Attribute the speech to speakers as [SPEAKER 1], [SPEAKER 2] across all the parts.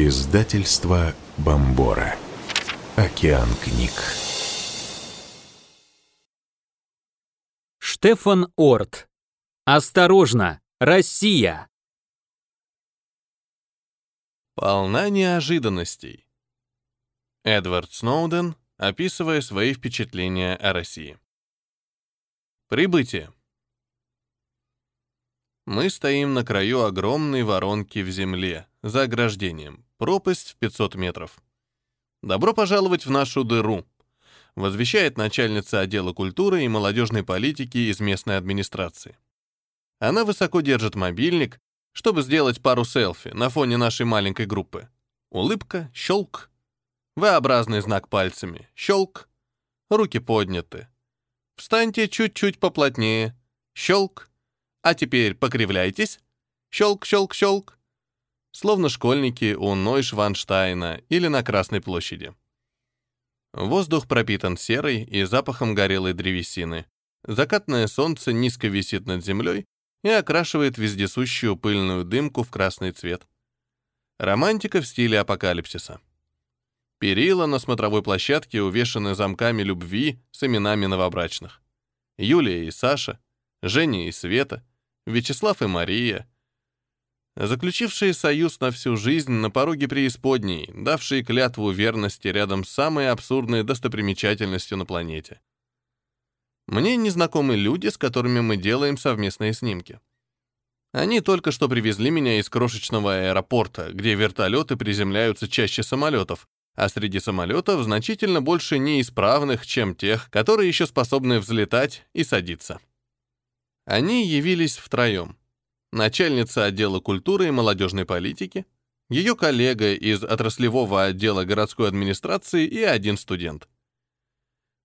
[SPEAKER 1] Издательство Бомбора. Океан книг.
[SPEAKER 2] Штефан Орт. Осторожно, Россия.
[SPEAKER 3] Полна неожиданностей. Эдвард Сноуден, описывая свои впечатления о России. Прибытие. Мы стоим на краю огромной воронки в земле, за ограждением, пропасть в 500 метров. «Добро пожаловать в нашу дыру», возвещает начальница отдела культуры и молодежной политики из местной администрации. Она высоко держит мобильник, чтобы сделать пару селфи на фоне нашей маленькой группы. Улыбка, щелк, V-образный знак пальцами, щелк, руки подняты. Встаньте чуть-чуть поплотнее, щелк, а теперь покривляйтесь. Щелк, щелк, щелк. Словно школьники у Нойшванштайна или на Красной площади. Воздух пропитан серой и запахом горелой древесины. Закатное солнце низко висит над землей и окрашивает вездесущую пыльную дымку в красный цвет. Романтика в стиле апокалипсиса. Перила на смотровой площадке увешаны замками любви с именами новобрачных. Юлия и Саша, Женя и Света, Вячеслав и Мария, заключившие союз на всю жизнь на пороге преисподней, давшие клятву верности рядом с самой абсурдной достопримечательностью на планете. Мне незнакомы люди, с которыми мы делаем совместные снимки. Они только что привезли меня из крошечного аэропорта, где вертолеты приземляются чаще самолетов, а среди самолетов значительно больше неисправных, чем тех, которые еще способны взлетать и садиться. Они явились втроем. Начальница отдела культуры и молодежной политики, ее коллега из отраслевого отдела городской администрации и один студент.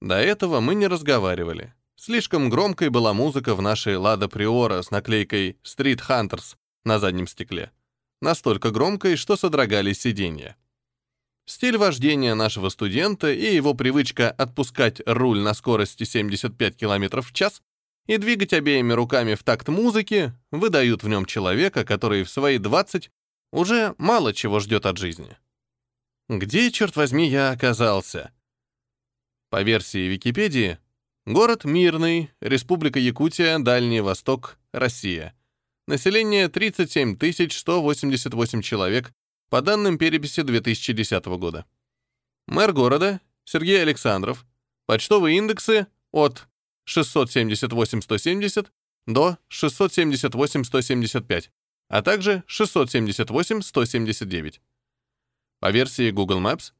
[SPEAKER 3] До этого мы не разговаривали. Слишком громкой была музыка в нашей «Лада Приора» с наклейкой «Street Hunters» на заднем стекле. Настолько громкой, что содрогались сиденья. Стиль вождения нашего студента и его привычка отпускать руль на скорости 75 км в час и двигать обеими руками в такт музыки выдают в нем человека, который в свои 20 уже мало чего ждет от жизни. Где, черт возьми, я оказался? По версии Википедии, город Мирный, Республика Якутия, Дальний Восток, Россия. Население 37 188 человек, по данным переписи 2010 года. Мэр города Сергей Александров. Почтовые индексы от 678-170 до 678-175, а также 678-179. По версии Google Maps,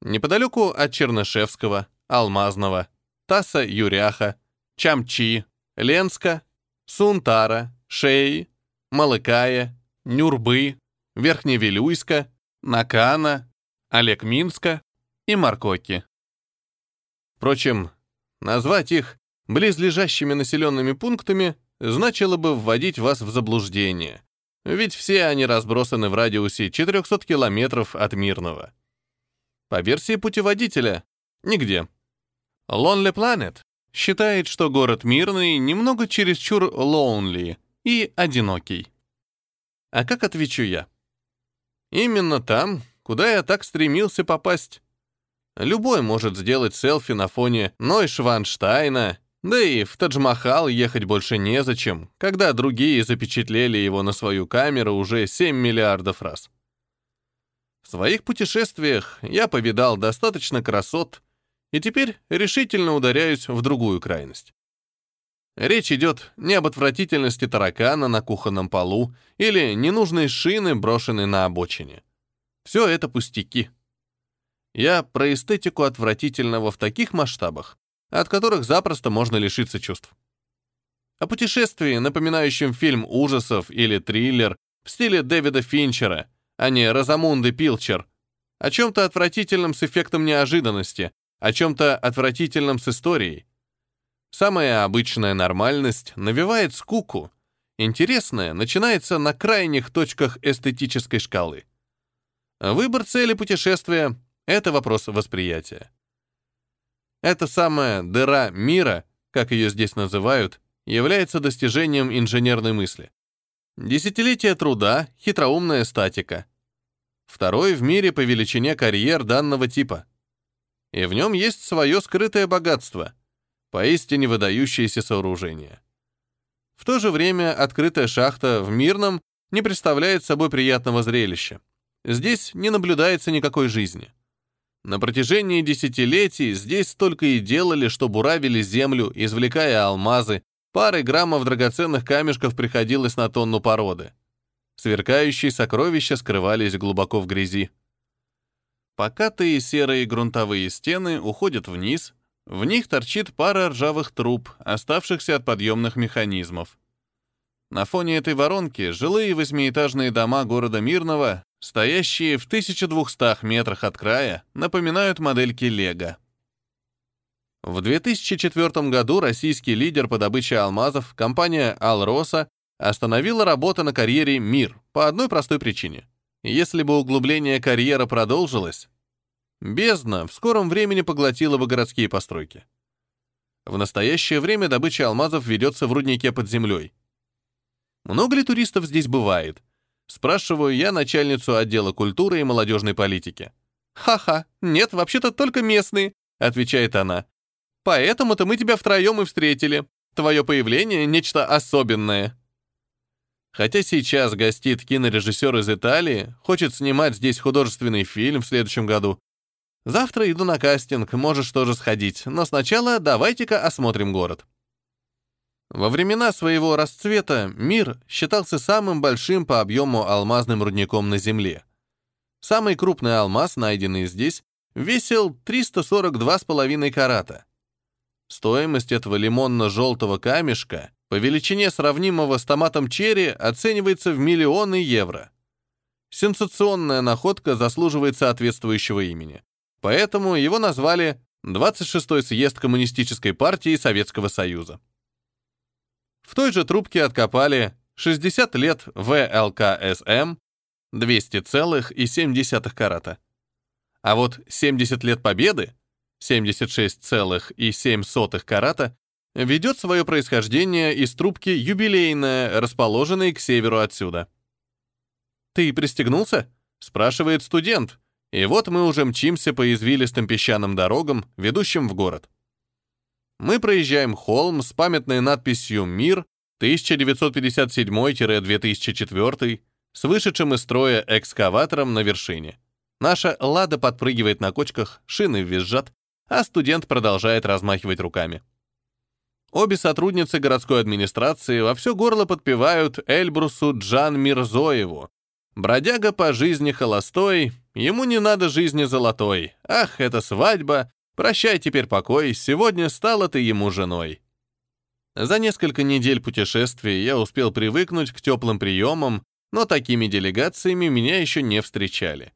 [SPEAKER 3] неподалеку от Чернышевского, Алмазного, Таса Юряха, Чамчи, Ленска, Сунтара, Шеи, Малыкая, Нюрбы, Верхневилюйска, Накана, Олег Минска и Маркоки. Впрочем, назвать их близлежащими населенными пунктами значило бы вводить вас в заблуждение, ведь все они разбросаны в радиусе 400 километров от Мирного. По версии путеводителя, нигде. Lonely Planet считает, что город Мирный немного чересчур lonely и одинокий. А как отвечу я? Именно там, куда я так стремился попасть. Любой может сделать селфи на фоне Нойшванштайна да и в Тадж-Махал ехать больше незачем, когда другие запечатлели его на свою камеру уже 7 миллиардов раз. В своих путешествиях я повидал достаточно красот, и теперь решительно ударяюсь в другую крайность. Речь идет не об отвратительности таракана на кухонном полу или ненужной шины, брошенной на обочине. Все это пустяки. Я про эстетику отвратительного в таких масштабах, от которых запросто можно лишиться чувств. О путешествии, напоминающем фильм ужасов или триллер в стиле Дэвида Финчера, а не Розамунды Пилчер, о чем-то отвратительном с эффектом неожиданности, о чем-то отвратительном с историей. Самая обычная нормальность навевает скуку. Интересное начинается на крайних точках эстетической шкалы. Выбор цели путешествия — это вопрос восприятия. Эта самая «дыра мира», как ее здесь называют, является достижением инженерной мысли. Десятилетия труда, хитроумная статика. Второй в мире по величине карьер данного типа. И в нем есть свое скрытое богатство, поистине выдающееся сооружение. В то же время открытая шахта в Мирном не представляет собой приятного зрелища. Здесь не наблюдается никакой жизни. На протяжении десятилетий здесь только и делали, что буравили землю, извлекая алмазы, парой граммов драгоценных камешков приходилось на тонну породы. Сверкающие сокровища скрывались глубоко в грязи. Покатые серые грунтовые стены уходят вниз, в них торчит пара ржавых труб, оставшихся от подъемных механизмов. На фоне этой воронки жилые восьмиэтажные дома города Мирного, стоящие в 1200 метрах от края, напоминают модельки Лего. В 2004 году российский лидер по добыче алмазов, компания «Алроса», остановила работу на карьере «Мир» по одной простой причине. Если бы углубление карьера продолжилось, бездна в скором времени поглотила бы городские постройки. В настоящее время добыча алмазов ведется в руднике под землей. Много ли туристов здесь бывает? Спрашиваю я начальницу отдела культуры и молодежной политики. «Ха-ха, нет, вообще-то только местные», — отвечает она. «Поэтому-то мы тебя втроем и встретили. Твое появление — нечто особенное». Хотя сейчас гостит кинорежиссер из Италии, хочет снимать здесь художественный фильм в следующем году. Завтра иду на кастинг, можешь тоже сходить, но сначала давайте-ка осмотрим город. Во времена своего расцвета мир считался самым большим по объему алмазным рудником на Земле. Самый крупный алмаз, найденный здесь, весил 342,5 карата. Стоимость этого лимонно-желтого камешка по величине сравнимого с томатом черри оценивается в миллионы евро. Сенсационная находка заслуживает соответствующего имени. Поэтому его назвали 26-й съезд Коммунистической партии Советского Союза. В той же трубке откопали 60 лет ВЛКСМ 200,7 карата. А вот 70 лет Победы 76,7 карата ведет свое происхождение из трубки юбилейная, расположенной к северу отсюда. «Ты пристегнулся?» — спрашивает студент. И вот мы уже мчимся по извилистым песчаным дорогам, ведущим в город. Мы проезжаем холм с памятной надписью «Мир» 1957-2004 с вышедшим из строя экскаватором на вершине. Наша «Лада» подпрыгивает на кочках, шины визжат, а студент продолжает размахивать руками. Обе сотрудницы городской администрации во все горло подпевают Эльбрусу Джан Мирзоеву. Бродяга по жизни холостой, ему не надо жизни золотой. Ах, это свадьба, Прощай теперь покой, сегодня стала ты ему женой. За несколько недель путешествия я успел привыкнуть к теплым приемам, но такими делегациями меня еще не встречали.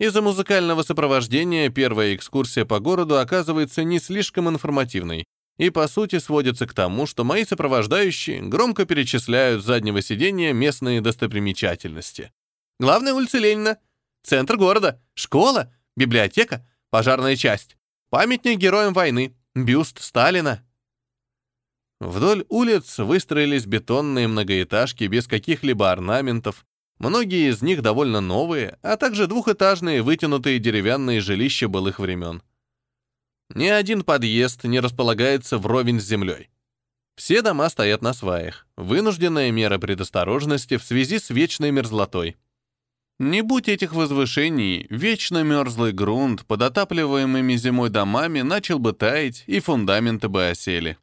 [SPEAKER 3] Из-за музыкального сопровождения первая экскурсия по городу оказывается не слишком информативной и, по сути, сводится к тому, что мои сопровождающие громко перечисляют с заднего сиденья местные достопримечательности. Главная улица Ленина, центр города, школа, библиотека, пожарная часть. Памятник героям войны. Бюст Сталина. Вдоль улиц выстроились бетонные многоэтажки без каких-либо орнаментов. Многие из них довольно новые, а также двухэтажные вытянутые деревянные жилища былых времен. Ни один подъезд не располагается вровень с землей. Все дома стоят на сваях. Вынужденная мера предосторожности в связи с вечной мерзлотой. Не будь этих возвышений, вечно мерзлый грунт под отапливаемыми зимой домами начал бы таять, и фундаменты бы осели.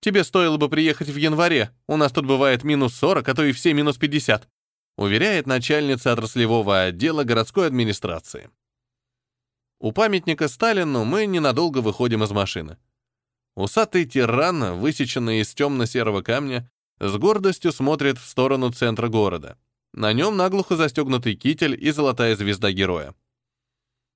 [SPEAKER 3] Тебе стоило бы приехать в январе, у нас тут бывает минус 40, а то и все минус 50, уверяет начальница отраслевого отдела городской администрации. У памятника Сталину мы ненадолго выходим из машины. Усатый тиран, высеченный из темно-серого камня, с гордостью смотрит в сторону центра города. На нем наглухо застегнутый китель и золотая звезда героя.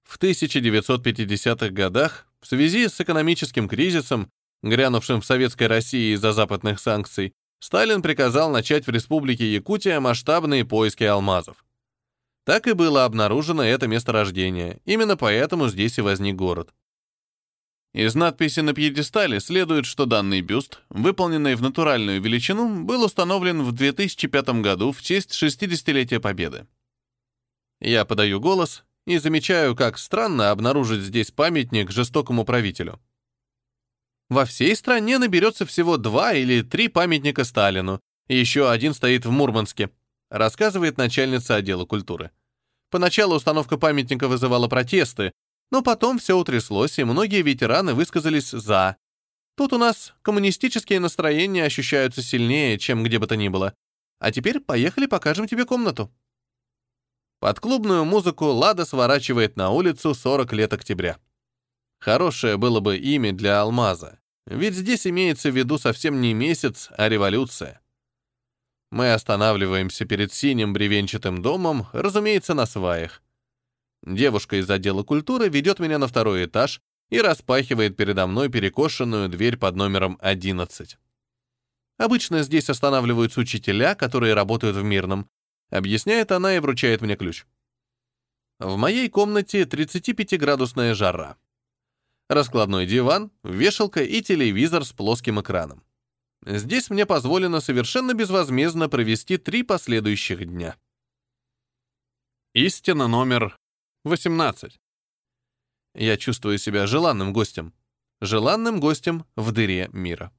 [SPEAKER 3] В 1950-х годах, в связи с экономическим кризисом, грянувшим в Советской России из-за западных санкций, Сталин приказал начать в Республике Якутия масштабные поиски алмазов. Так и было обнаружено это месторождение, именно поэтому здесь и возник город. Из надписи на пьедестале следует, что данный бюст, выполненный в натуральную величину, был установлен в 2005 году в честь 60-летия Победы. Я подаю голос и замечаю, как странно обнаружить здесь памятник жестокому правителю. Во всей стране наберется всего два или три памятника Сталину, еще один стоит в Мурманске, рассказывает начальница отдела культуры. Поначалу установка памятника вызывала протесты, но потом все утряслось, и многие ветераны высказались «за». Тут у нас коммунистические настроения ощущаются сильнее, чем где бы то ни было. А теперь поехали покажем тебе комнату. Под клубную музыку Лада сворачивает на улицу 40 лет октября. Хорошее было бы имя для алмаза, ведь здесь имеется в виду совсем не месяц, а революция. Мы останавливаемся перед синим бревенчатым домом, разумеется, на сваях. Девушка из отдела культуры ведет меня на второй этаж и распахивает передо мной перекошенную дверь под номером 11. Обычно здесь останавливаются учителя, которые работают в Мирном, объясняет она и вручает мне ключ. В моей комнате 35-градусная жара. Раскладной диван, вешалка и телевизор с плоским экраном. Здесь мне позволено совершенно безвозмездно провести три последующих дня. Истина номер 18. Я чувствую себя желанным гостем. Желанным гостем в дыре мира.